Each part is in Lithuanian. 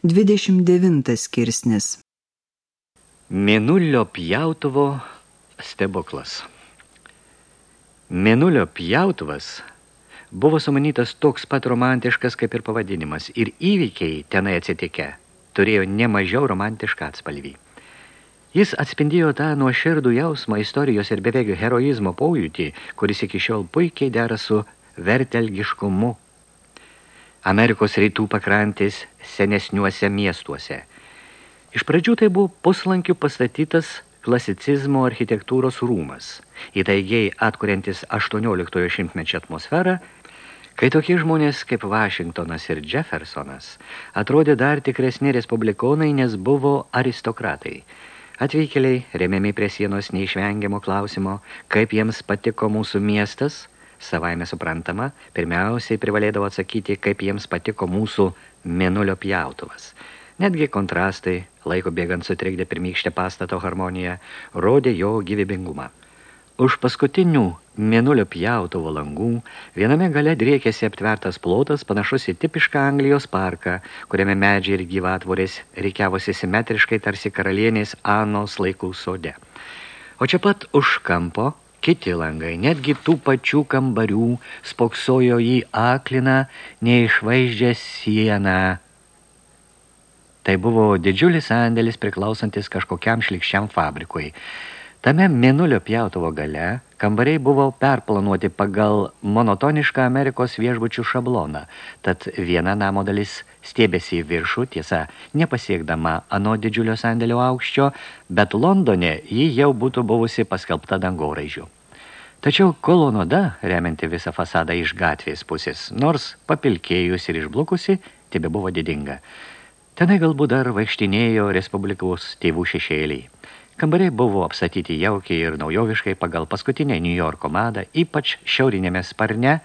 29 skirsnis. Mėnulio pjautuvo stebuklas. Mėnulio pjautuvas buvo sumanytas toks pat romantiškas kaip ir pavadinimas ir įvykiai tenai atsitikę turėjo nemažiau romantišką atspalvį. Jis atspindėjo tą nuoširdų jausmą istorijos ir beveik heroizmo pojūtį, kuris iki šiol puikiai dera su vertelgiškumu Amerikos rytų pakrantės senesniuose miestuose. Iš pradžių tai buvo puslankių pastatytas klasicizmo architektūros rūmas, įtaigiai atkuriantis 18 šimtmečio atmosferą, kai tokie žmonės kaip Vašingtonas ir Jeffersonas atrodė dar tikresni respublikonai, nes buvo aristokratai. Atvykėliai, remiami prie sienos neišvengiamo klausimo, kaip jiems patiko mūsų miestas – Savaime suprantama, pirmiausiai privalėdavo atsakyti, kaip jiems patiko mūsų mėnulio pjautuvas. Netgi kontrastai, laiko bėgant sutrikdė pirmykštę pastato harmoniją, rodė jo gyvybingumą. Už paskutinių mėnulio pjautuvo langų viename gale driekėsi aptvertas plotas panašus į tipišką Anglijos parką, kuriame medžiai ir gyvatvorės reikiavosi simetriškai tarsi karalienės Anos laikų sode. O čia pat už kampo Kiti langai, netgi tų pačių kambarių, spoksojo į akliną, neišvaizdžią sieną. Tai buvo didžiulis sandėlis priklausantis kažkokiam šlikščiam fabrikui. Tame mėnulio pjautuvo gale kambariai buvo perplanuoti pagal monotonišką Amerikos viešbučių šabloną, tad viena namo dalis stėbėsi į viršų, tiesa, nepasiekdama ano didžiulio sandėlio aukščio, bet Londone ji jau būtų buvusi paskelbta dangoraižių. Tačiau kolonoda, remianti visą fasadą iš gatvės pusės, nors papilkėjus ir išblukusi, tebe buvo didinga. Tenai galbūt dar vaikštinėjo Respublikos tėvų šešėliai. Kambariai buvo apstatyti jaukiai ir naujoviškai pagal paskutinę New Yorko madą, ypač šiaurinėme sparne,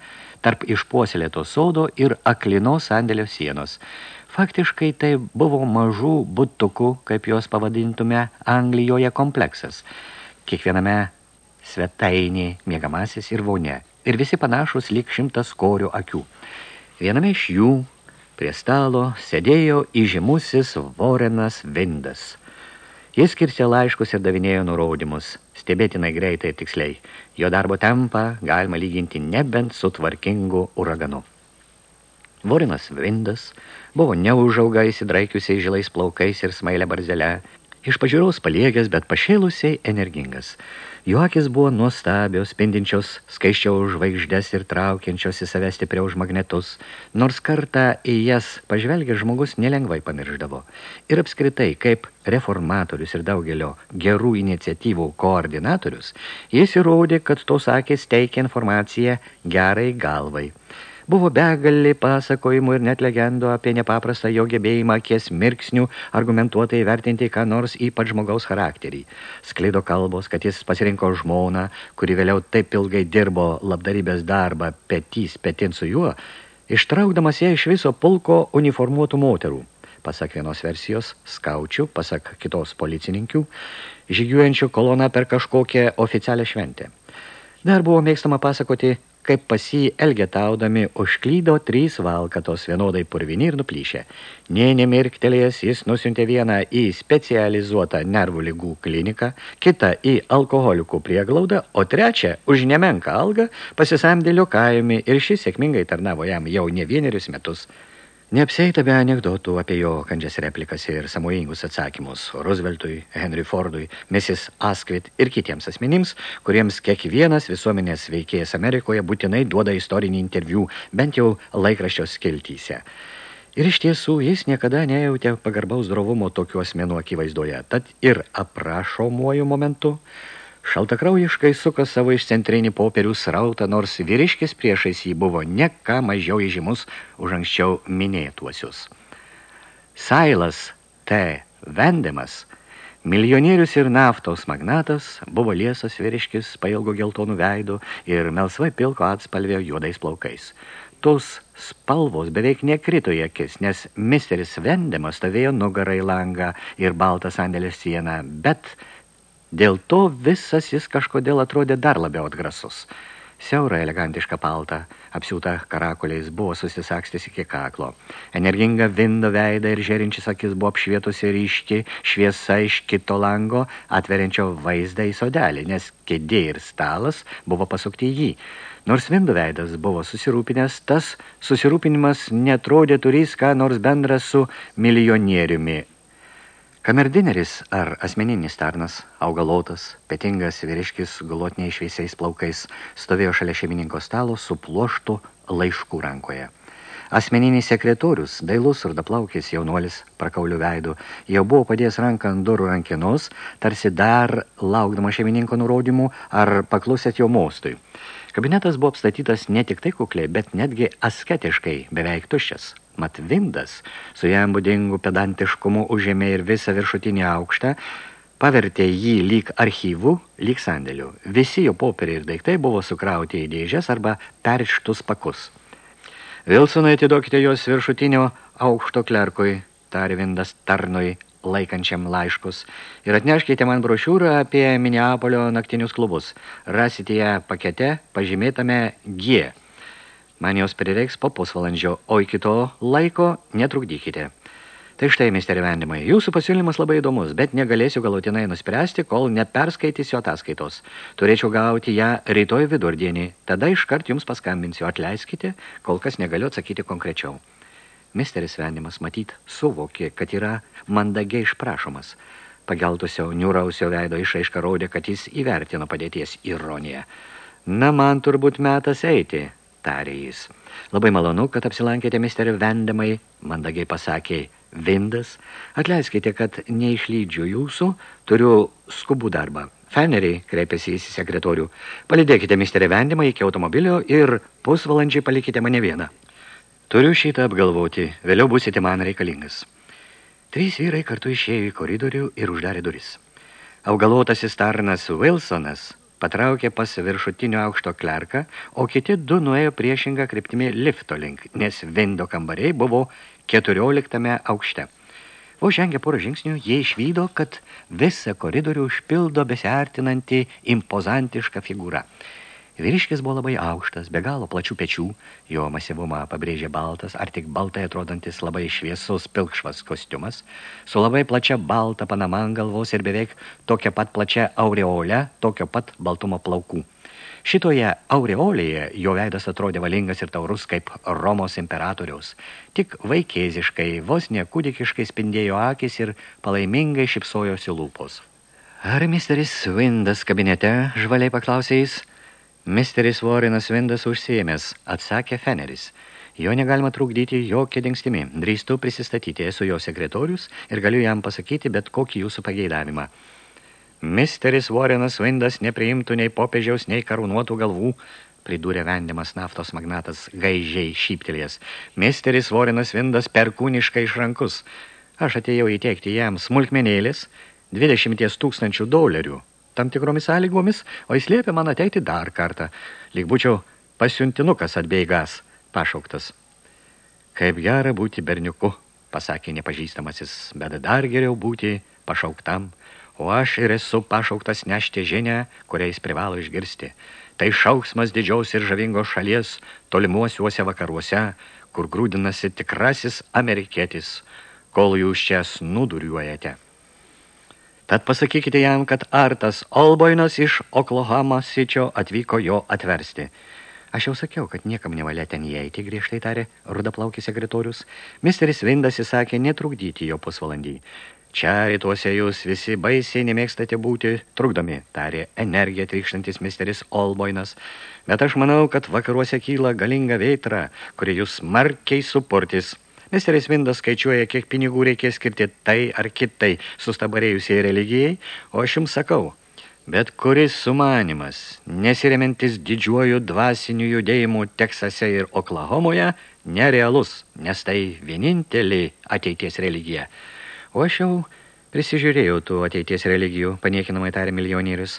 tarp išpuoselėto sodo ir aklinos sandėlio sienos. Faktiškai tai buvo mažų butukų, kaip jos pavadintume, Anglijoje kompleksas. Kiekviename svetainė, miegamasis ir vonė. Ir visi panašus lyg šimtas korių akių. Viename iš jų prie stalo sėdėjo įžymusis Vorenas Vindas – Jis skirstė laiškus ir davinėjo nurodymus, stebėtinai greitai ir tiksliai. Jo darbo tempą galima lyginti nebent su tvarkingu uraganu. Vorinas Vindas buvo neužauga įsidraikiusiai žilais plaukais ir smailę barzelę, iš pažiūros paliegęs, bet pašėlusiai energingas – Jo akis buvo nuostabios, spindinčios, skaiščiau žvaigždės ir traukiančios į save stipriau už magnetus, nors kartą į jas pažvelgęs žmogus nelengvai pamirždavo. Ir apskritai, kaip reformatorius ir daugelio gerų iniciatyvų koordinatorius, jis įrodė, kad tos akis teikia informaciją gerai galvai. Buvo begalį pasakojimų ir net legendų apie nepaprastą jo gebėjimą akies mirksnių argumentuotai vertinti ką nors ypač žmogaus charakterį. Skleido kalbos, kad jis pasirinko žmoną, kuri vėliau taip ilgai dirbo labdarybės darbą petys petin su juo, ištraukdamas ją iš viso pulko uniformuotų moterų. Pasak vienos versijos, skaučių, pasak kitos policininkių, žygiuojančių koloną per kažkokią oficialią šventę. Dar buvo mėgstama pasakoti kaip pas jį elgetaudami užklydo trys valkatos vienodai purvini ir nuplyšę. Nė nemirktelėjęs jis nusiuntė vieną į specializuotą nervų lygų kliniką, kitą į alkoholikų prieglaudą, o trečią už nemenką algą pasisamdė liokajumi ir šis sėkmingai tarnavo jam jau ne vienerius metus. Neapseita be anegdotų apie jo kandžias replikas ir samoingus atsakymus Rooseveltui, Henry Fordui, Mrs. Asquith ir kitiems asmenims, kuriems kiekvienas visuomenės veikėjas Amerikoje būtinai duoda istorinį interviu, bent jau laikraščios skiltyse. Ir iš tiesų jis niekada nejautė pagarbaus drovumo tokių asmenų akivaizdoje, tad ir aprašomuoju momentu – Šaltakraujiškai suko savo išcentrinį popierių srautą, nors vyriškis priešais jį buvo ne ką mažiau įžymus už anksčiau minėtuosius. Sailas T. Vendemas, milijonierius ir naftos magnatas, buvo liesas vyriškis pailgo geltonų veidų ir melsvai pilko atspalvėjo juodais plaukais. Tos spalvos beveik nekrito į akis, nes misteris Vendemas stovėjo nugarą į langą ir baltą sandėlės sieną, bet Dėl to visas jis kažkodėl atrodė dar labiau atgrasus. Siaurą elegantišką paltą, apsiūtą karakoliais, buvo susisakstęs iki kaklo. Energinga vindo veidą ir žerinčias akis buvo apšvietusi ryški šviesa iš kito lango, atveriančio vaizdą į sodelį, nes kėdė ir stalas buvo pasukti į jį. Nors vindo veidas buvo susirūpinęs, tas susirūpinimas netrodė turys ką nors bendra su milijonieriumi Kamerdineris ar asmeninis tarnas, augalotas, petingas vyriškis gulotiniai šviesiais plaukais, stovėjo šalia šeimininko stalo su pluoštu laiškų rankoje. Asmeninis sekretorius, dailus ir daplaukis jaunuolis, prakaulių veidų, jau buvo padėjęs ranką ant durų rankinos, tarsi dar laukdama šeimininko nurodymų ar paklusėt jo mostui. Kabinetas buvo apstatytas ne tik tai kukliai, bet netgi asketiškai, beveik tuščias. Mat Vindas su jam būdingu pedantiškumu užėmė ir visą viršutinį aukštą, pavertė jį lyg archyvų, lyg sandėlių. Visi jo popieriai ir daiktai buvo sukrauti į dėžės arba perštus pakus. Vilsonai atiduokite jos viršutinio aukšto klerkui, tarė Vindas tarnui, laikančiam laiškus, ir atneškite man brošiūrą apie Minneapolio naktinius klubus. Rasite ją pakete pažymėtame G. Man jos prireiks po pusvalandžio, o iki to laiko netrukdykite. Tai štai, misteri Vendimai, jūsų pasiūlymas labai įdomus, bet negalėsiu galutinai nuspręsti, kol neperskaitysiu ataskaitos. Turėčiau gauti ją rytoj vidurdienį, tada iškart jums paskambinsiu, atleiskite, kol kas negaliu atsakyti konkrečiau. Misteris Vendimas matyt suvokė, kad yra mandagiai išprašomas. Pageltusio, niūrausio veido išaiška rodė, kad jis įvertino padėties ironiją. Na, man turbūt metas eiti, tarė jis. Labai malonu, kad apsilankėte, misteri Vendamai, mandagiai pasakė Vindas. Atleiskite, kad neišlydžiu jūsų, turiu skubų darbą. Feneriai, kreipėsi į sekretorių, palidėkite misterį Vendimą iki automobilio ir pusvalandžiai palikite mane vieną. Turiu šitą apgalvoti, vėliau busite man reikalingas. Trys vyrai kartu išėjo į koridorių ir uždarė duris. Augalotasis tarnas Wilsonas patraukė pas viršutinio aukšto klerką, o kiti du nuėjo priešingą kryptimį lifto link, nes vindo kambariai buvo 14 aukšte. O žengė porą žingsnių, jie išvydo, kad visą koridorių užpildo besiartinanti impozantiška figūra – Vyriškis buvo labai aukštas, be galo plačių pečių, jo masyvumą pabrėžė baltas, ar tik baltai atrodantis labai šviesus pilkšvas kostiumas, su labai plačia balta panama galvos ir beveik tokia pat plačia aureolė, tokio pat baltumo plaukų. Šitoje aureolėje jo veidas atrodė valingas ir taurus kaip Romos imperatoriaus. Tik vaikėziškai, vos nekūdikiškai spindėjo akis ir palaimingai šipsojosi lūpos. Ar misteris Windas kabinete, žvaliai paklausė jis, Misteris Warrenas Vindas užsiėmęs, atsakė Feneris. Jo negalima trukdyti jokia dingstimi. Drįstu prisistatyti, esu jo sekretorius ir galiu jam pasakyti bet kokį jūsų pageidavimą. Misteris Warrenas Vindas nepriimtų nei popiežiaus, nei karūnuotų galvų, pridūrė vendimas naftos magnatas gaižiai šyptelės. Misteris Warrenas Vindas perkūniškai išrankus. Aš atėjau įteikti jam smulkmenėlės 20 tūkstančių dolerių tam tikromis sąlygomis, o jis liepė man ateiti dar kartą, lyg būčiau pasiuntinukas atbeigas, pašauktas. Kaip gera būti berniuku, pasakė nepažįstamasis, bet dar geriau būti pašauktam, o aš ir esu pašauktas nešti žinę, kurią jis privalo išgirsti. Tai šauksmas didžiaus ir žavingos šalies tolimuosiuose vakaruose, kur grūdinasi tikrasis amerikietis, kol jūs čia snuduriuojate. Tad pasakykite jam, kad Artas Olboinas iš Oklahoma Sičio atvyko jo atversti. Aš jau sakiau, kad niekam nevalia ten įeiti, griežtai tarė rudaplaukis sekretorius. Misteris Vindas įsakė netrukdyti jo pusvalandį. Čia rytuose jūs visi baisiai nemėgstate būti trukdomi, tarė energija trykštantis misteris Olboinas. Bet aš manau, kad vakaruose kyla galinga veitra, kuri jūs smarkiai supurtis. Misteris Vindas skaičiuoja, kiek pinigų reikės skirti tai ar kitai sustabarėjusiai religijai, o aš jums sakau, bet kuris sumanimas, nesiremiantis didžiuoju dvasiniu judėjimu Teksase ir Oklahomoje, nerealus, nes tai vienintelė ateities religija. O aš jau prisižiūrėjau tų ateities religijų, paniekinamai tarė milijonierius.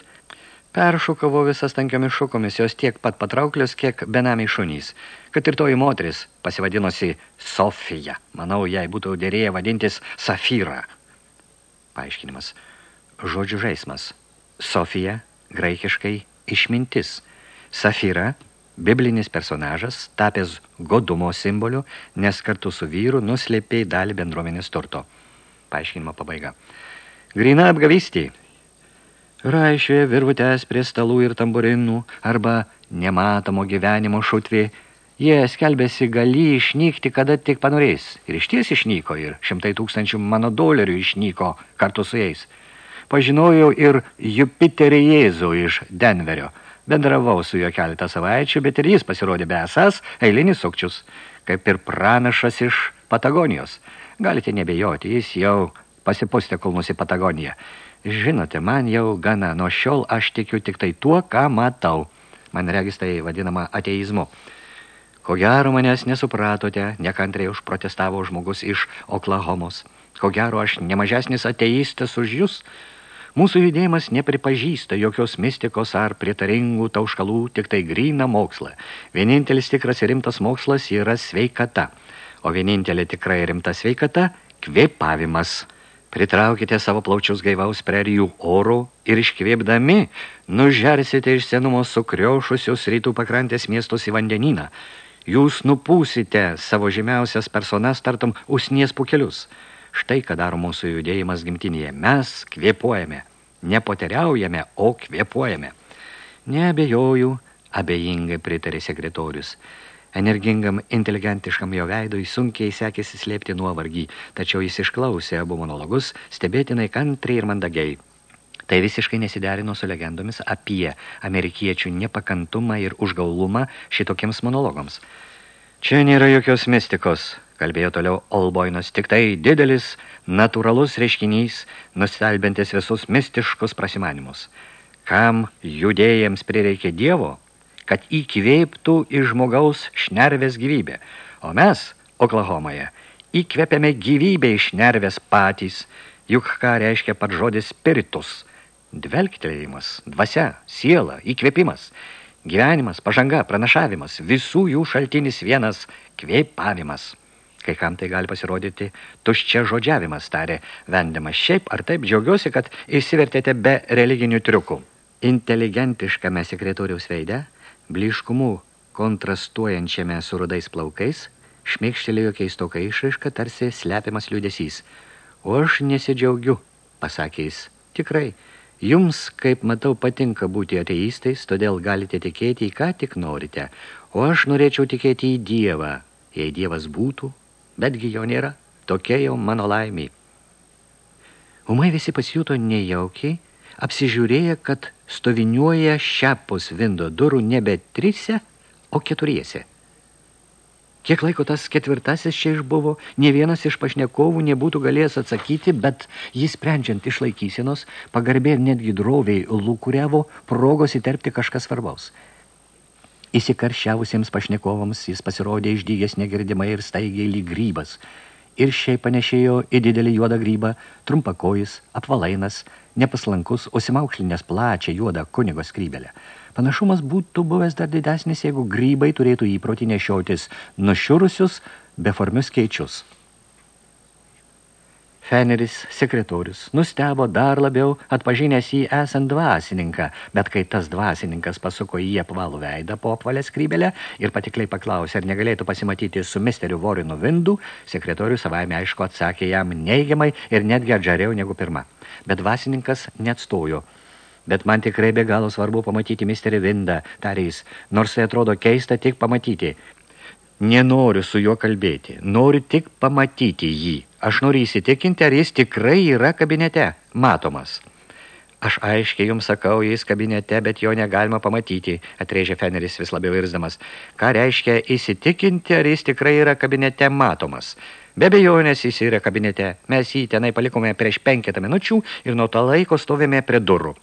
Peršukavo visas tankiomis šukomis, jos tiek pat patrauklios, kiek benamiai šunys. Kad ir toji moteris pasivadinosi Sofija. Manau, jai būtų dėrėję vadintis Safyra. Paaiškinimas. Žodžių žaismas. Sofija, graikiškai, išmintis. Safira, biblinis personažas, tapęs godumo simboliu, nes kartu su vyru nuslėpė dalį bendruomenės turto. Paaiškinimo pabaiga. Grina apgavystė. Raišioje virvutės prie stalų ir tamburinų arba nematomo gyvenimo šutvė. Jie skelbėsi gali išnykti, kada tik panorės. Ir išties išnyko ir šimtai tūkstančių mano dolerių išnyko kartu su jais. Pažinojau ir Jupiterį Jėzų iš Denverio – Bendravau su juo keletą savaičių, bet ir jis pasirodė besas eilinis sukčius, kaip ir pranašas iš Patagonijos. Galite nebejoti, jis jau pasipustė kulnus į Patagoniją. Žinote, man jau gana, nuo šiol aš tikiu tik tai tuo, ką matau. Man regis tai vadinama ateizmu. Ko gero manęs nesupratote, nekantriai užprotestavo žmogus iš Oklahomos. Ko gero aš nemažesnis ateistas už jūs, Mūsų judėjimas nepripažįsta jokios mistikos ar pritaringų tauškalų, tik tai grįna mokslą. Vienintelis tikras ir rimtas mokslas yra sveikata, o vienintelė tikrai rimta sveikata – kvėpavimas. Pritraukite savo plaučius gaivaus prerijų oro ir iškvėpdami nužersite iš senumo sukriošusius rytų pakrantės miestus į vandenyną. Jūs nupūsite savo žemiausias personas tartum usnies pukelius – Štai, ką daro mūsų judėjimas gimtinėje. Mes kvėpuojame. Nepoteriaujame, o kvėpuojame. Neabejoju, abejingai pritarė sekretorius. Energingam, inteligentiškam jo veidui sunkiai sekėsi slėpti nuovargį, tačiau jis išklausė abu monologus, stebėtinai kantriai ir mandagiai. Tai visiškai nesiderino su legendomis apie amerikiečių nepakantumą ir užgaulumą šitokiems monologams. Čia nėra jokios mistikos, kalbėjo toliau Olboinas, tik tai didelis, natūralus reiškinys, nustelbintis visus mistiškus prasimanimus. Kam judėjams prireikė Dievo, kad įkvėptų iš žmogaus šnervės gyvybę, o mes, Oklahomoje, įkvėpėme gyvybę iš nervės patys, juk ką reiškia pat žodis spiritus, dvelktelėjimas, dvasia, siela, įkvėpimas, gyvenimas, pažanga, pranašavimas, visų jų šaltinis vienas kvėpavimas. Kai kam tai gali pasirodyti tuščia žodžiavimas, tarė vendamas. Šiaip ar taip džiaugiuosi, kad išsivertėte be religinių triukų. Inteligentiškame sekretoriaus veide, bliškumu kontrastuojančiame su rudais plaukais, šmėkštelėjo keistokai išraiška, tarsi slepiamas liūdesys. O aš nesidžiaugiu, pasakė jis. Tikrai, jums, kaip matau, patinka būti ateistais, todėl galite tikėti į ką tik norite. O aš norėčiau tikėti į Dievą, jei Dievas būtų, betgi jo nėra, tokia jau mano laimė. Umai visi pasijuto nejaukiai, apsižiūrėję, kad stoviniuoja šiapus vindo durų nebe trise, o keturiese. Kiek laiko tas ketvirtasis čia išbuvo, ne vienas iš pašnekovų nebūtų galėjęs atsakyti, bet jis sprendžiant iš laikysenos, pagarbė ir netgi droviai lūkuriavo progos įterpti kažkas svarbaus – Įsikaršiavusiems pašnekovams jis pasirodė išdygęs negirdimai ir staigiai lyg grybas. Ir šiaip panešėjo į didelį juodą grybą, trumpakojis, apvalainas, nepaslankus, užsimaukšlinės plačią juodą kunigo skrybelę. Panašumas būtų buvęs dar didesnis, jeigu grybai turėtų įprotį nešiotis nušiurusius, beformius keičius. Feneris, sekretorius, nustebo dar labiau atpažinęs jį esant dvasininką, bet kai tas dvasininkas pasuko į apvalų veidą po apvalę skrybelę ir patikliai paklausė, ar negalėtų pasimatyti su misteriu Vorinu Vindu, sekretorius savaime aišku atsakė jam neigiamai ir netgi atžarėjau negu pirma. Bet dvasininkas neatstojo. Bet man tikrai be galo svarbu pamatyti misterį Vindą, tarė jis, nors tai atrodo keista tik pamatyti. Nenoriu su juo kalbėti, noriu tik pamatyti jį. Aš noriu įsitikinti, ar jis tikrai yra kabinete, matomas. Aš aiškiai jums sakau, jis kabinete, bet jo negalima pamatyti, atrėžė Feneris vis labiau irzdamas. Ką reiškia įsitikinti, ar jis tikrai yra kabinete matomas? Be abejonės jis yra kabinete. Mes jį tenai palikome prieš penketą minučių ir nuo to laiko stovėme prie durų.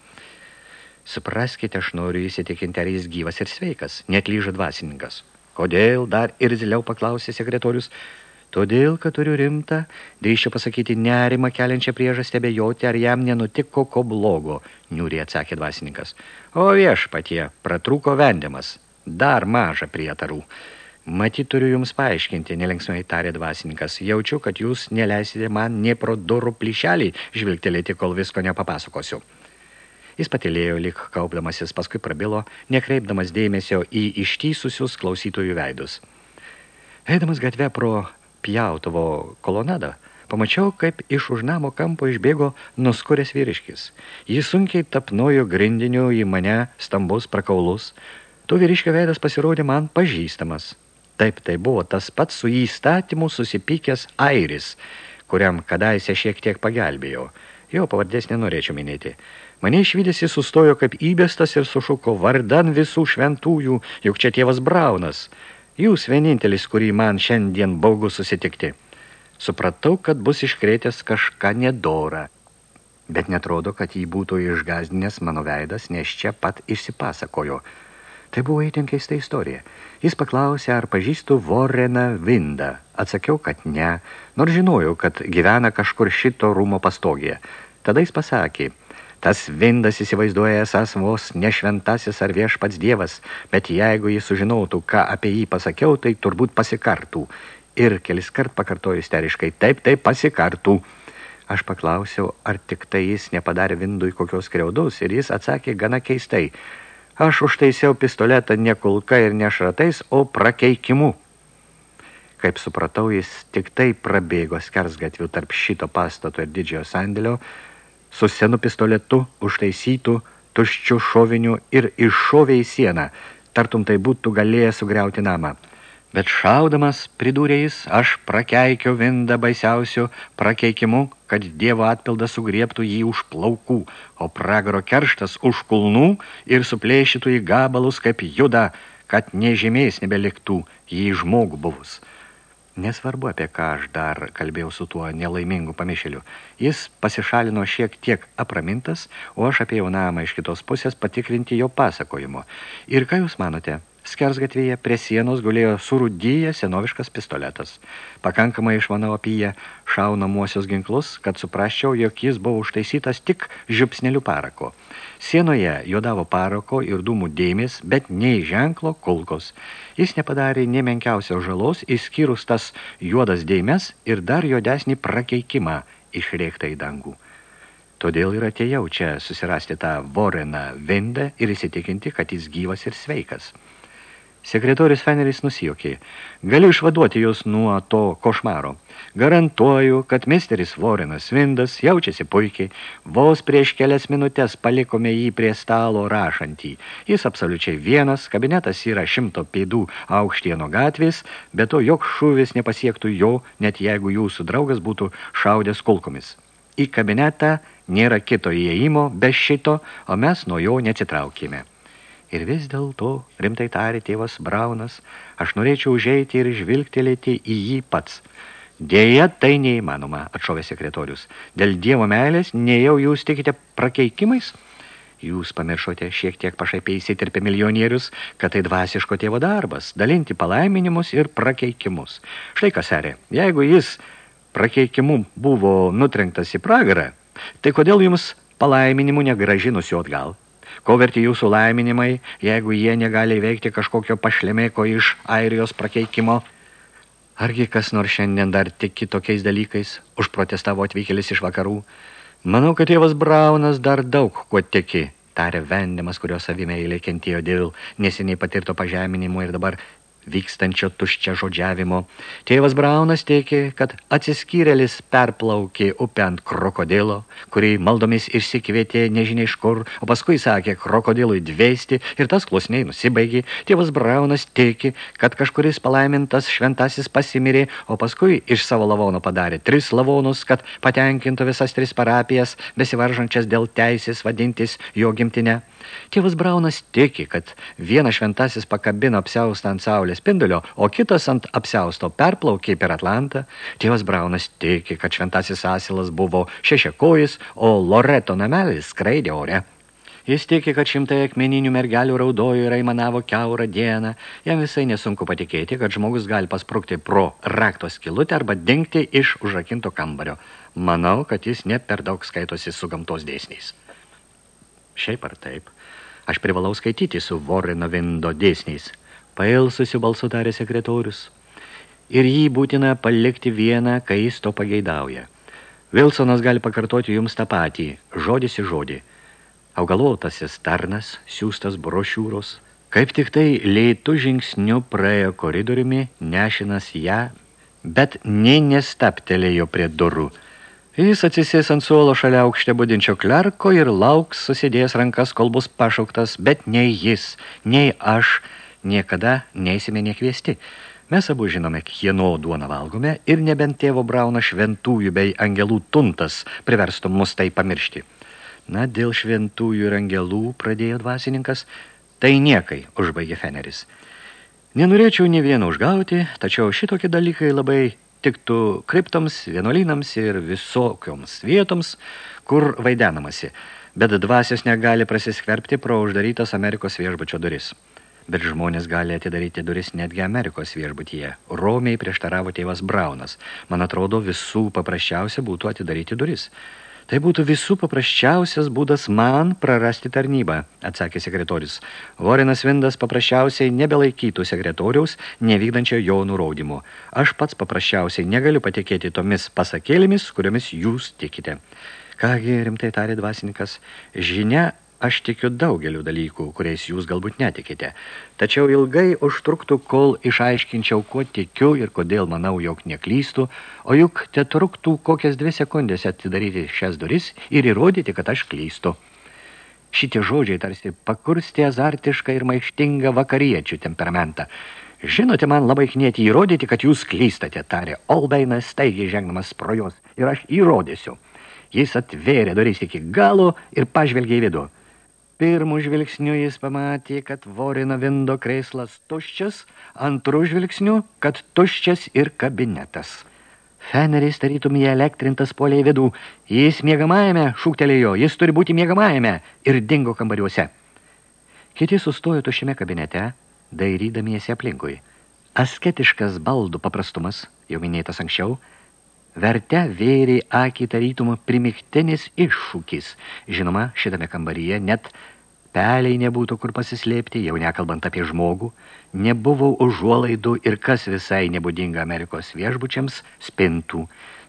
Supraskite, aš noriu įsitikinti, ar jis gyvas ir sveikas, net lyžo dvasininkas. Kodėl dar irziliau paklausė sekretorius? Todėl, kad turiu rimtą, drįščiau pasakyti nerimą keliančią priežastę bejoti, ar jam nenutiko ko blogo, niūriai atsakė dvasininkas. O viešpatie, pratrūko vendimas, dar maža prietarų. Matyt, turiu jums paaiškinti, nelinksmai tarė dvasininkas. Jaučiu, kad jūs neleisite man nie pro durų plyšelį žvilgtelėti, kol visko nepapasakosiu. Jis patilėjo lik kaupdamasis, paskui prabilo, nekreipdamas dėmesio į ištysusius klausytojų veidus. Eidamas gatve pro pjautuvo kolonadą, pamačiau, kaip iš už namo kampo išbėgo nuskuręs vyriškis. Jis sunkiai tapnojo grindiniu į mane stambus prakaulus. Tu vyriškio veidas pasirodė man pažįstamas. Taip, tai buvo tas pats su įstatymu susipykęs airis, kuriam kadaise šiek tiek pagelbėjau. Jo pavardės nenorėčiau minėti. Mane išvydėsi sustojo kaip įbestas ir sušuko vardan visų šventųjų, juk čia tėvas Braunas. Jūs vienintelis, kurį man šiandien baugu susitikti. Supratau, kad bus iškrėtęs kažką nedorą. Bet netrodo, kad jį būtų išgazdinęs mano veidas, nes čia pat išsipasakojo. Tai buvo įtin keista istorija. Jis paklausė, ar pažįstu Voreną Vindą. Atsakiau, kad ne, nors žinojau, kad gyvena kažkur šito rūmo pastogėje. Tada jis pasakė, tas Vindas įsivaizduoja esas vos nešventasis ar viešpats dievas, bet jeigu jis sužinotų, ką apie jį pasakiau, tai turbūt pasikartų. Ir kelis kart pakartoju isteriškai, taip, taip, pasikartų. Aš paklausiau, ar tik tai jis nepadarė Vindui kokios kriaudos, ir jis atsakė gana keistai. Aš užtaisiau pistoletą ne kulka ir ne šratais, o prakeikimu. Kaip supratau, jis tik tai prabėgo skersgatvių tarp šito pastato ir didžiojo sandėlio, su senu pistoletu užtaisytų tuščių šovinių ir iššovė į sieną, tartum tai būtų galėję sugriauti namą. Bet šaudamas, pridūrė jis, aš prakeikiau vindą baisiausiu prakeikimu, kad Dievo atpildas sugriebtų jį už plaukų, o pragaro kerštas už kulnų ir suplėšytų į gabalus kaip juda, kad nežymės nebeliktų jį žmogų buvus. Nesvarbu, apie ką aš dar kalbėjau su tuo nelaimingu pamišėliu. Jis pasišalino šiek tiek apramintas, o aš apie namą iš kitos pusės patikrinti jo pasakojimo. Ir ką jūs manote? Skersgatvėje prie sienos gulėjo surūdyję senoviškas pistoletas. Pakankamai išmanau apie jie šaunamuosius ginklus, kad suprasčiau, jog jis buvo užtaisytas tik žiupsnelių parako. Sienoje jodavo parako ir dūmų dėmės, bet nei ženklo kulkos. Jis nepadarė nemenkiausios žalos, išskyrus tas juodas dėmes ir dar juodesnį prakeikimą išrėktą į dangų. Todėl ir atėjau čia susirasti tą Voreną Vendę ir įsitikinti, kad jis gyvas ir sveikas. Sekretorius Feneris nusijokė. Galiu išvaduoti jūs nuo to košmaro. Garantuoju, kad misteris Vorenas Vindas jaučiasi puikiai. Vos prieš kelias minutės palikome jį prie stalo rašantį. Jis absoliučiai vienas, kabinetas yra šimto pėdų aukštieno gatvės, bet to jok šūvis nepasiektų jo, net jeigu jūsų draugas būtų šaudęs kulkomis. Į kabinetą nėra kito įėjimo be šito, o mes nuo jo neatsitraukime. Ir vis dėlto, rimtai tarė tėvas Braunas, aš norėčiau užeiti ir žvilgtelėti į jį pats. Dėja, tai neįmanoma, atšovė sekretorius. Dėl dievo meilės nejau jūs tikite prakeikimais? Jūs pamiršote šiek tiek pašaipiai įsiterpę milijonierius, kad tai dvasiško tėvo darbas, dalinti palaiminimus ir prakeikimus. Štai kas, serė, jeigu jis prakeikimu buvo nutrenktas į pragarą, tai kodėl jums palaiminimu negražinusiu atgal? Ko verti jūsų laiminimai, jeigu jie negali veikti kažkokio pašlemėko iš airijos prakeikimo? Argi kas nors šiandien dar tiki tokiais dalykais, užprotestavo atvykėlis iš vakarų? Manau, kad tėvas Braunas dar daug kuo tiki, tarė vendimas, kurio savimeilė kentėjo dėl neseniai patirto pažeminimo ir dabar vykstančio tuščia žodžiavimo. Tėvas Braunas teikė, kad atsiskyrėlis perplaukė upę ant krokodilo, kurį maldomis išsikvietė nežinia iš kur, o paskui sakė krokodilui dveisti ir tas klusniai nusibaigė. Tėvas Braunas teikė, kad kažkuris palaimintas šventasis pasimirė, o paskui iš savo lavono padarė tris lavonus, kad patenkintų visas tris parapijas, besivaržančias dėl teisės vadintis jo gimtinę. Tėvas Braunas tiki, kad vienas šventasis pakabino apsiaustą ant saulės spindulio, o kitas ant apsiausto perplaukė per Atlantą. Tėvas Braunas tiki, kad šventasis asilas buvo šešiakojis, o Loreto namelis skraidė ore. Jis tiki, kad šimtai akmeninių mergelių raudojo ir aimanavo keurą dieną. Jam visai nesunku patikėti, kad žmogus gali pasprukti pro rakto skilutę arba dingti iš užrakinto kambario. Manau, kad jis ne per daug skaitosi su gamtos dėsniais. Šiaip ar taip, Aš privalau skaityti su Vorino Vindo dėsniais. Pailsusiu balsu tarė sekretorius. Ir jį būtina palikti vieną, kai jis to pageidauja. Vilsonas gali pakartoti jums tą patį, žodis į žodį. Augalotasis tarnas, siūstas brošiūros, kaip tik tai lėtų žingsniu praėjo koridoriumi, nešinas ją, bet nei nestaptelėjo prie durų. Jis atsisės ant suolo šalia aukšte budinčio klerko ir lauks susidėjęs rankas, kol bus pašauktas, bet nei jis, nei aš niekada neįsime nekviesti. Mes abu žinome, kieno duoną valgome ir nebent tėvo Brauno šventųjų bei angelų tuntas priverstų mus tai pamiršti. Na, dėl šventųjų ir angelų, pradėjo dvasininkas, tai niekai, užbaigė Feneris. Nenorėčiau ne vieną užgauti, tačiau šitokie dalykai labai tiktų kriptoms, vienuolynams ir visokioms vietoms, kur vaidenamasi, bet dvasios negali prasiskverbti pro uždarytas Amerikos viešbučio duris. Bet žmonės gali atidaryti duris netgi Amerikos viešbutyje. Romiai prieštaravo tėvas Braunas. Man atrodo, visų paprasčiausia būtų atidaryti duris. Tai būtų visų paprasčiausias būdas man prarasti tarnybą, atsakė sekretorius. Vorenas Vindas paprasčiausiai nebelaikytų sekretoriaus, nevykdančio jo nurodymų. Aš pats paprasčiausiai negaliu patikėti tomis pasakėlėmis, kuriomis jūs tikite. Kągi, rimtai tarė dvasininkas, žinia Aš tikiu daugeliu dalykų, kuriais jūs galbūt netikite. Tačiau ilgai užtruktų, kol išaiškinčiau, kuo tikiu ir kodėl manau, jog neklystu, o juk te truktų kokias dvi sekundės atidaryti šias duris ir įrodyti, kad aš klystu. Šitie žodžiai tarsi pakurstė azartišką ir maištingą vakariečių temperamentą. Žinote, man labai knieti įrodyti, kad jūs klystate, tarė Olbeinas, staigiai žengdamas pro jos, ir aš įrodysiu. Jis atvėrė duris iki galo ir pažvelgė į vidų. Pirmų žvilgsnių jis pamatė, kad Vorino vindo kreislas tuščias, antrų žvilgsnių, kad tuščias ir kabinetas. Feneris tarytum jį elektrintas poliai vidų. Jis miegamajame, šūktelėjo, jis turi būti miegamajame ir dingo kambariuose. Kiti sustojo tuščiame kabinete, dairydamiesi aplinkui. Asketiškas baldų paprastumas, jau minėtas anksčiau, Verte vėrė akį tarytum primiktinis iššūkis. Žinoma, šitame kambaryje net peliai nebūtų kur pasislėpti, jau nekalbant apie žmogų, nebuvo užuolaidų ir kas visai nebūdinga Amerikos viešbučiams spintų.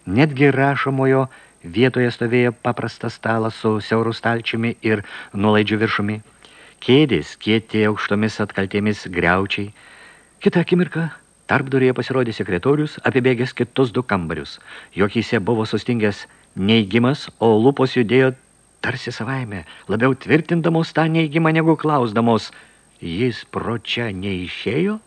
Netgi rašomojo vietoje stovėjo paprastas stalas su siaurų stalčiumi ir nuolaidžių viršumi. Kėdės kietė aukštomis atkaltėmis griaučiai. Kita akimirka Tarpdurėje pasirodė sekretorius, apibėgęs kitus du kambarius. Jokyse buvo sustingęs neigimas, o lūpos judėjo tarsi savaime, labiau tvirtindamos tą neigimą negu klausdamos. Jis pro čia neišėjo?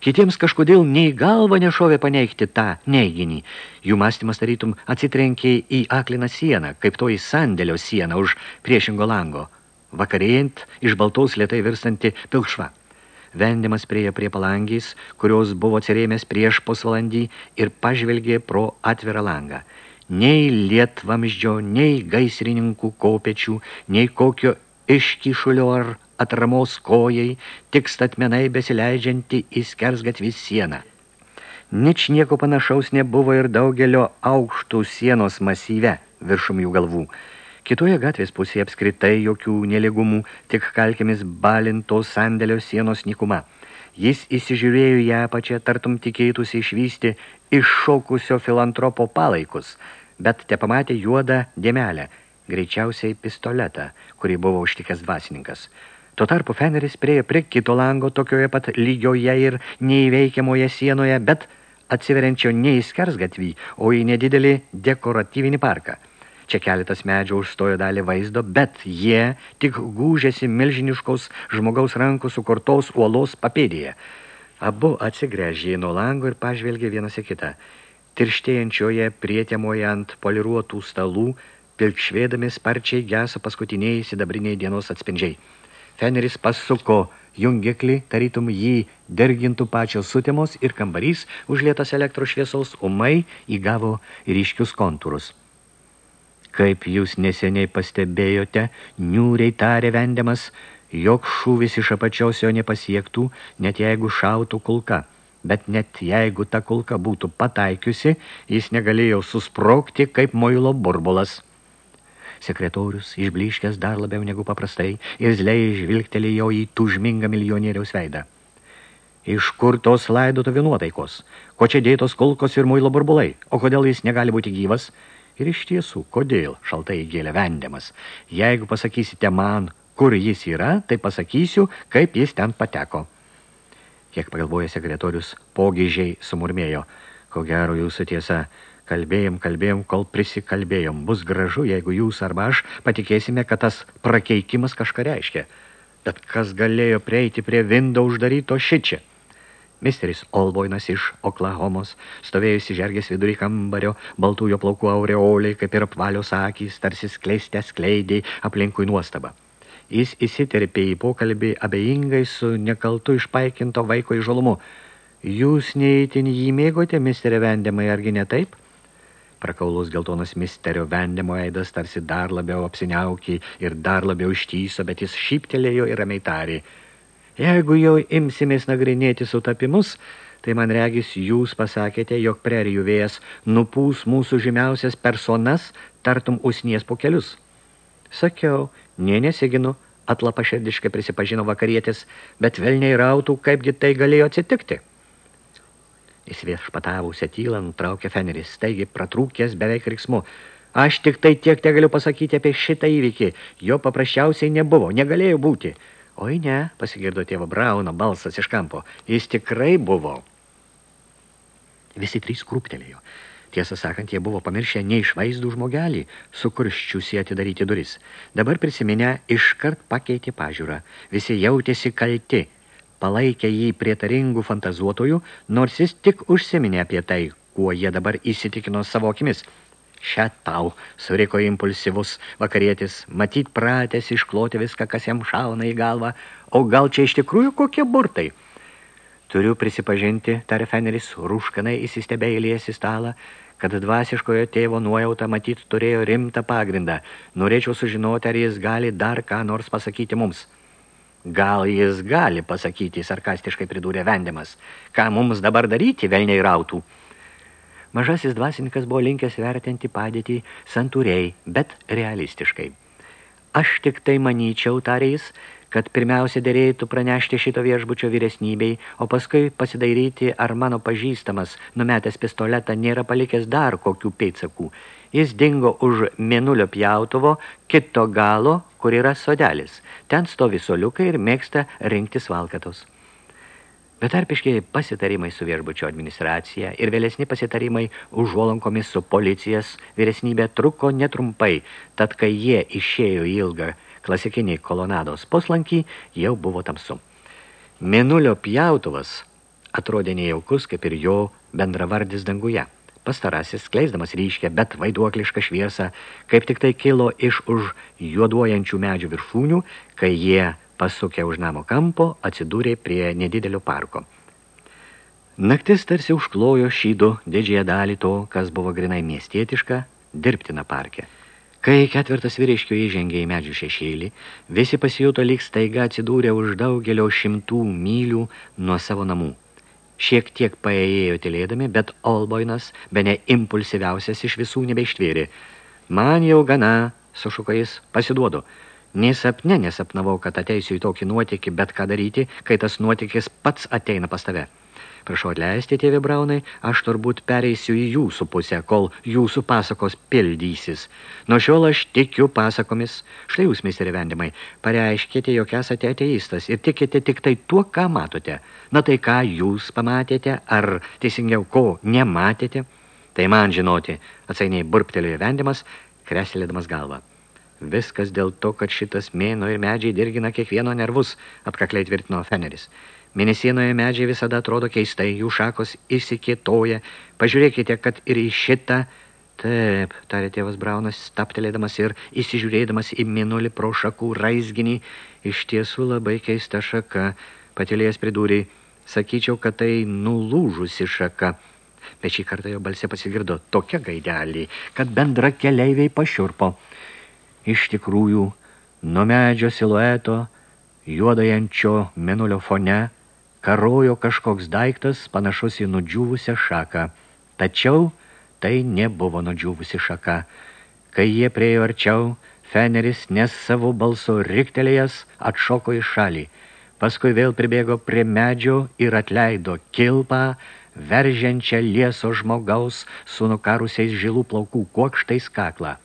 Kitiems kažkodėl nei galva nešovė paneigti tą neiginį. Jų mąstymas tarytum atsitrenkė į akliną sieną, kaip to į sandėlio sieną už priešingo lango. Vakarėjant iš baltaus lietai virstanti pilkšva. Vendimas priejo prie palangys, kurios buvo atsirėmęs prieš pusvalandį ir pažvelgė pro atvirą langą. Nei lietvamždžio, nei gaisrininkų kopečių, nei kokio iškišulio ar atramos kojai, tik statmenai besileidžianti į skersgatvį sieną. Nič nieko panašaus nebuvo ir daugelio aukštų sienos masyve viršum jų galvų. Kitoje gatvės pusėje apskritai jokių neligumų, tik kalkėmis balintos sandėlio sienos nikuma. Jis įsižiūrėjo ją pačią, tartum tikėtųsi išvysti iššokusio filantropo palaikus, bet te pamatė juodą dėmelę, greičiausiai pistoletą, kurį buvo užtikęs dvasininkas. Tuo tarpu Feneris priejo prie kito lango tokioje pat lygioje ir neįveikiamoje sienoje, bet atsiveriančio ne į skersgatvį, o į nedidelį dekoratyvinį parką – Čia keletas medžių užstojo dalį vaizdo, bet jie tik gūžėsi milžiniškaus žmogaus rankų sukurtos uolos papėdėje. Abu atsigręžė nuo lango ir pažvelgė vienas į kitą. Tirštėjančioje prietėmoje ant poliruotų stalų, pilkšvėdami sparčiai geso paskutiniai sidabriniai dienos atspindžiai. Feneris pasuko jungiklį, tarytum jį dergintų pačios sutemos ir kambarys, užlietas elektros šviesos, umai įgavo ryškius kontūrus. Kaip jūs neseniai pastebėjote, niūriai tarė vendiamas, jog šūvis iš apačios jo nepasiektų, net jeigu šautų kulka. Bet net jeigu ta kulka būtų pataikiusi, jis negalėjo susprokti kaip moilo burbulas. Sekretorius, išbliškęs dar labiau negu paprastai, irzliai žvilgtelėjo į tužmingą milijonieriaus veidą. Iš kur tos laidotuvių nuotaikos? Ko čia dėtos kulkos ir muilo burbulai? O kodėl jis negali būti gyvas? Ir iš tiesų, kodėl šaltai įgėlė vendiamas? Jeigu pasakysite man, kur jis yra, tai pasakysiu, kaip jis ten pateko. Kiek pagalvoja sekretorius, pogyžiai sumurmėjo. Ko gero jūsų tiesa, kalbėjom, kalbėjom, kol prisikalbėjom. Bus gražu, jeigu jūs arba aš patikėsime, kad tas prakeikimas kažką reiškia. Bet kas galėjo prieiti prie vindo uždaryto šičia? Misteris Olboinas iš Oklahomos, stovėjusi žergės vidury kambario, baltųjo plaukų aureoliai, kaip ir apvalios akys, tarsi skleistę skleidė aplinkui nuostabą. Jis įsiterpė į pokalbį abejingai su nekaltu išpaikinto vaiko įžolumu. Jūs neįtin jį mėgote, misterė Vendemai, argi ne taip? Prakaulus geltonas misterio Vendemo eidas tarsi dar labiau apsiniaukė ir dar labiau ištyso, bet jis šyptelėjo ir ramiai tarė – Jeigu jau imsimės nagrinėti sutapimus, tai man regis jūs pasakėte, jog prerijų vėjas nupūs mūsų žymiausias personas, tartum usnies po kelius. Sakiau, nie nesiginu, atlapaširdiškai prisipažino vakarietis, bet velniai rautų, kaipgi tai galėjo atsitikti. Įsviešpatavusią tylą nutraukė Feneris, taigi pratrūkęs beveik riksmu. Aš tik tai tiek te galiu pasakyti apie šitą įvykį. Jo paprasčiausiai nebuvo, negalėjo būti. Oi ne, pasigirdo tėvo Brauno balsas iš kampo. Jis tikrai buvo. Visi trys krūptelėjo. Tiesą sakant, jie buvo pamiršę neišvaizdų žmogelį, sukurščiusi atidaryti duris. Dabar prisiminę, iškart pakeitė pažiūrą. Visi jautėsi kalti, palaikė jį prietaringų fantazuotojų, nors jis tik užsiminė apie tai, kuo jie dabar įsitikino savo akimis – Šią tau, suriko impulsyvus vakarietis, matyt pratęs iškloti viską, kas jam šauna į galvą, o gal čia iš tikrųjų kokie burtai? Turiu prisipažinti, tarė Feneris, rūškanai įsistebėjėlės į stalą, kad dvasiškojo tėvo nuojauta matyt turėjo rimtą pagrindą. Norėčiau sužinoti, ar jis gali dar ką nors pasakyti mums. Gal jis gali pasakyti, sarkastiškai pridūrė vendimas. Ką mums dabar daryti, velniai rautų? Mažasis dvasininkas buvo linkęs vertinti padėtį santūriai, bet realistiškai. Aš tik tai manyčiau, tarė jis, kad pirmiausia dėrėtų pranešti šito viešbučio vyresnybei, o paskui pasidairyti, ar mano pažįstamas, numetęs pistoletą, nėra palikęs dar kokių pėdsakų. Jis dingo už mėnulio pjautuvo kito galo, kur yra sodelis. Ten stovi soliukai ir mėgsta rinktis valkatos. Betarpiški pasitarimai su viešbučio administracija ir vėlesni pasitarimai užuolankomis su policijas vyresnybė truko netrumpai, tad kai jie išėjo į ilgą klasikinį kolonados puslankį, jau buvo tamsu. Mėnulio pjautuvas atrodė nejaukus, kaip ir jo bendravardis danguje. Pastarasis, skleisdamas ryškę, bet vaiduoklišką šviesą, kaip tik tai kilo iš už juoduojančių medžių viršūnių, kai jie pasukę už namo kampo, atsidūrė prie nedidelio parko. Naktis tarsi užklojo šydo didžiąją dalį to, kas buvo grinai miestietiška, dirbtina parke. Kai ketvirtas vyriškio įžengė į medžių šešėlį, visi pasijuto lyg staiga atsidūrė už daugelio šimtų mylių nuo savo namų. Šiek tiek paėjėjo tylėdami, bet Olboinas, bene impulsyviausias iš visų nebeištvėrė. Man jau gana, sušuko jis, pasiduodu. Nei sapne nesapnavau, kad ateisiu į tokį nuotykį, bet ką daryti, kai tas nuotykis pats ateina pas tave. Prašau atleisti, tėvi Braunai, aš turbūt pereisiu į jūsų pusę, kol jūsų pasakos pildysis. Nuo šiol aš tikiu pasakomis. Štai jūs, misteri Vendimai, pareiškite, jog esate ateistas ir tikite tik tai tuo, ką matote. Na tai ką jūs pamatėte, ar teisingiau ko nematėte? Tai man žinoti, atsainiai burptelėjo Vendimas, kreselėdamas galvą. Viskas dėl to, kad šitas mėno ir medžiai dirgina kiekvieno nervus, atkakliai tvirtino Feneris. Mėnesienoje medžiai visada atrodo keistai, jų šakos įsikėtoja. Pažiūrėkite, kad ir į šitą... Taip, tarė tėvas Braunas, staptelėdamas ir įsižiūrėdamas į mėnulį pro šakų raizginį. Iš tiesų labai keista šaka. Patilėjęs pridūrė, sakyčiau, kad tai nulūžusi šaka. Bet šį kartą jo balse pasigirdo tokia gaidelį, kad bendra keleiviai pašiurpo. Iš tikrųjų, nuo medžio silueto, juodajančio menulio fone, karojo kažkoks daiktas panašus į nudžiūvusią šaką. Tačiau tai nebuvo nudžiūvusi šaka. Kai jie priejo arčiau, Feneris nes savo balso riktelėjęs atšoko į šalį. Paskui vėl pribėgo prie medžio ir atleido kilpą, veržiančią lieso žmogaus su nukarusiais žilų plaukų kuokštais kaklą.